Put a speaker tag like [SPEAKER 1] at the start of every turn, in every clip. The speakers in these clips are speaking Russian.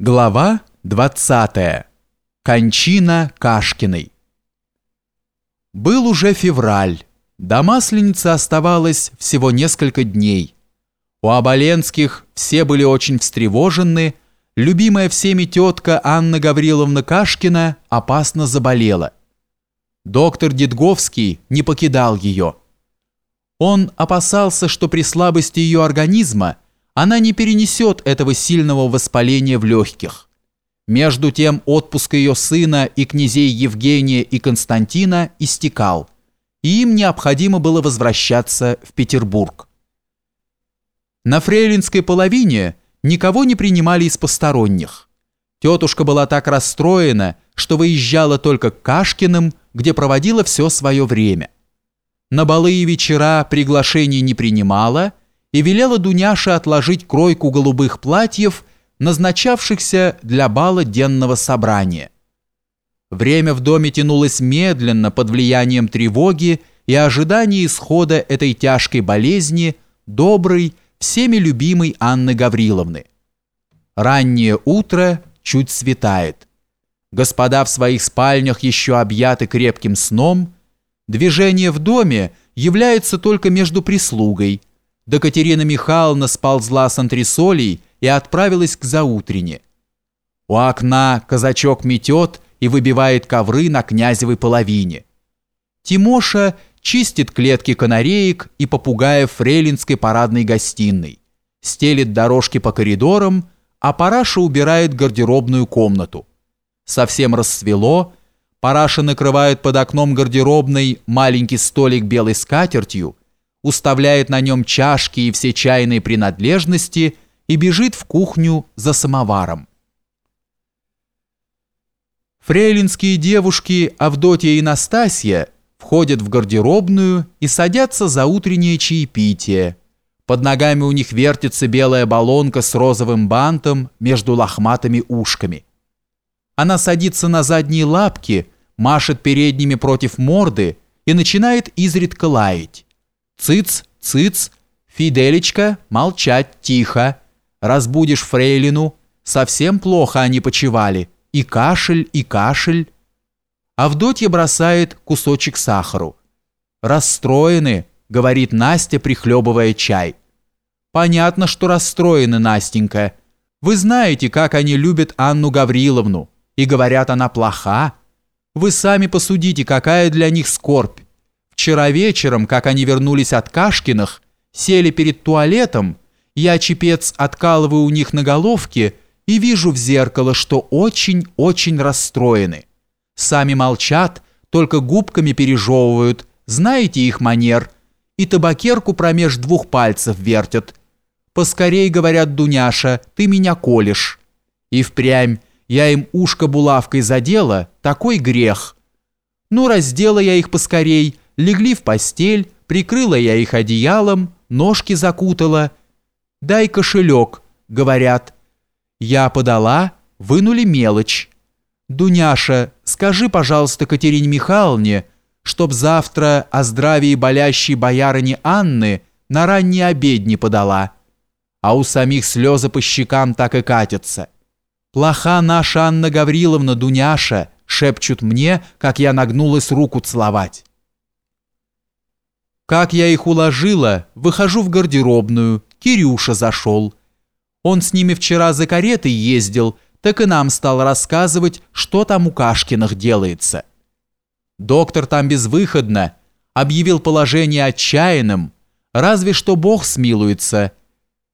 [SPEAKER 1] Глава 20. Кончина Кашкиной. Был уже февраль. До Масленицы оставалось всего несколько дней. У Оболенских все были очень встревожены. Любимая всеми тетка Анна Гавриловна Кашкина опасно заболела. Доктор Дедговский не покидал ее. Он опасался, что при слабости ее организма – она не перенесет этого сильного воспаления в легких. Между тем отпуск ее сына и князей Евгения и Константина истекал, и им необходимо было возвращаться в Петербург. На фрейлинской половине никого не принимали из посторонних. Тетушка была так расстроена, что выезжала только к Кашкиным, где проводила все свое время. На балы и вечера приглашений не принимала – и велела Дуняше отложить кройку голубых платьев, назначавшихся для бала денного собрания. Время в доме тянулось медленно под влиянием тревоги и ожидания исхода этой тяжкой болезни доброй, всеми любимой Анны Гавриловны. Раннее утро чуть светает. Господа в своих спальнях еще объяты крепким сном. Движение в доме является только между прислугой – да Катерина Михайловна сползла с антресолей и отправилась к заутрене. У окна казачок метет и выбивает ковры на князевой половине. Тимоша чистит клетки канареек и попугаев фрейлинской парадной гостиной, стелит дорожки по коридорам, а Параша убирает гардеробную комнату. Совсем рассвело, Параша накрывает под окном гардеробной маленький столик белой скатертью, уставляет на нем чашки и все чайные принадлежности и бежит в кухню за самоваром. Фрейлинские девушки Авдотья и Настасья входят в гардеробную и садятся за утреннее чаепитие. Под ногами у них вертится белая баллонка с розовым бантом между лохматыми ушками. Она садится на задние лапки, машет передними против морды и начинает изредка лаять. Цыц, цыц, Фиделечка, молчать тихо. Разбудишь фрейлину, совсем плохо они почевали. И кашель, и кашель. Авдотья бросает кусочек сахару. «Расстроены», — говорит Настя, прихлебывая чай. «Понятно, что расстроены, Настенька. Вы знаете, как они любят Анну Гавриловну, и говорят, она плоха. Вы сами посудите, какая для них скорбь. Вчера вечером, как они вернулись от Кашкиных, сели перед туалетом, я, чепец, откалываю у них на головке и вижу в зеркало, что очень-очень расстроены. Сами молчат, только губками пережевывают, знаете их манер, и табакерку промеж двух пальцев вертят. «Поскорей, — говорят Дуняша, — ты меня колешь». И впрямь я им ушко булавкой задела, такой грех. Ну, раздела я их поскорей, — Легли в постель, прикрыла я их одеялом, ножки закутала. «Дай кошелек», — говорят. Я подала, вынули мелочь. «Дуняша, скажи, пожалуйста, Катерине Михайловне, чтоб завтра о здравии болящей боярыни Анны на ранний обед не подала». А у самих слезы по щекам так и катятся. «Плоха наша Анна Гавриловна, Дуняша», шепчут мне, как я нагнулась руку целовать. Как я их уложила, выхожу в гардеробную, Кирюша зашел. Он с ними вчера за каретой ездил, так и нам стал рассказывать, что там у Кашкиных делается. Доктор там безвыходно, объявил положение отчаянным, разве что Бог смилуется.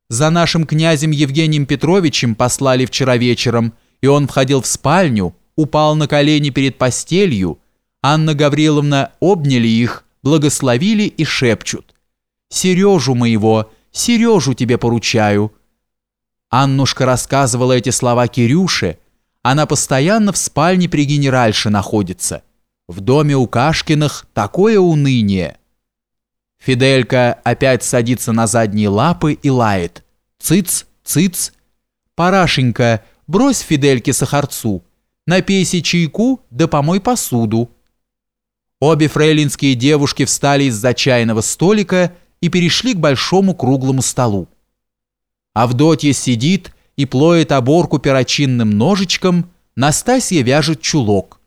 [SPEAKER 1] За нашим князем Евгением Петровичем послали вчера вечером, и он входил в спальню, упал на колени перед постелью, Анна Гавриловна обняли их, благословили и шепчут. «Сережу моего, Сережу тебе поручаю». Аннушка рассказывала эти слова Кирюше. Она постоянно в спальне при генеральше находится. В доме у Кашкиных такое уныние. Фиделька опять садится на задние лапы и лает. «Цыц, цыц!» «Парашенька, брось Фидельке сахарцу, напейся чайку да помой посуду». Обе фрейлинские девушки встали из-за чайного столика и перешли к большому круглому столу. Авдотья сидит и плоет оборку перочинным ножичком, Настасья вяжет чулок,